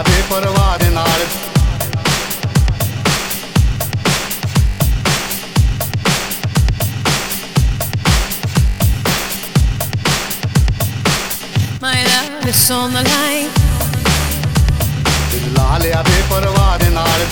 ਆ ਬੇਪਰਵਾਹ ਦੇ ਨਾਲ My love is on the line ਲਾ ਲਿਆ ਬੇਪਰਵਾਹ ਦੇ ਨਾਲ